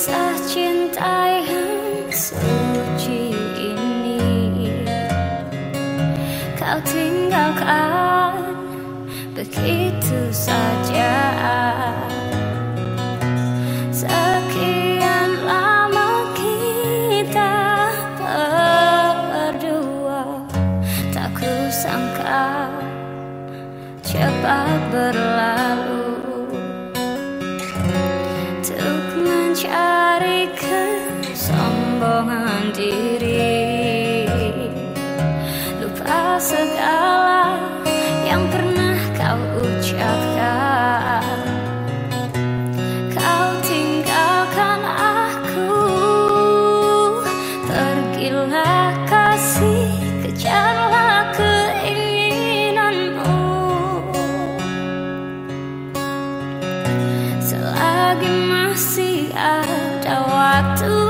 kisah cinta yang suci ini. Kau tinggalkan begitu saja. Sekian lama kita berdua Tak kusangka cepat berlalu. Kesombongan diri segala yang pernah kau ucapkan. Kau tinggalkan aku. Pergilah kasih kejarlah keinginanmu. Selagi masih ada waktu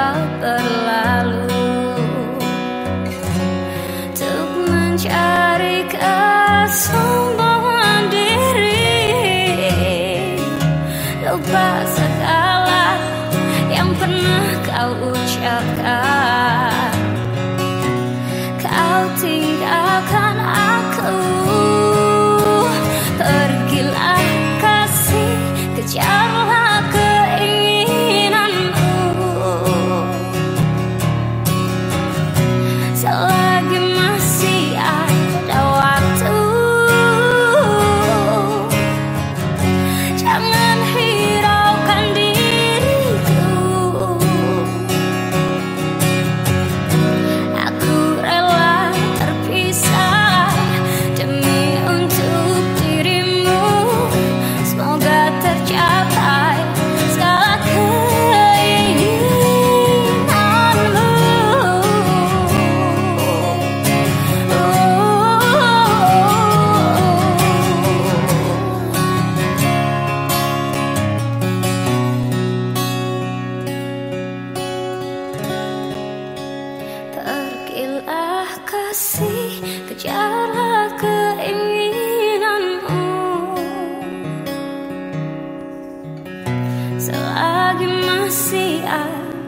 cepat berlalu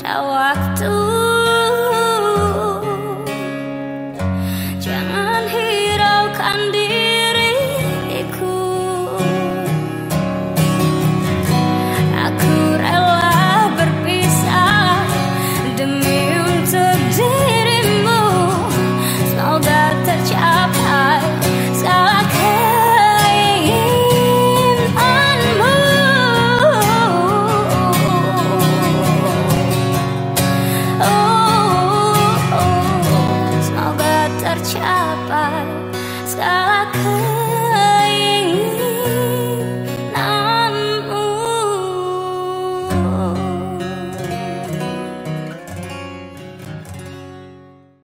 Selagi masih ada waktu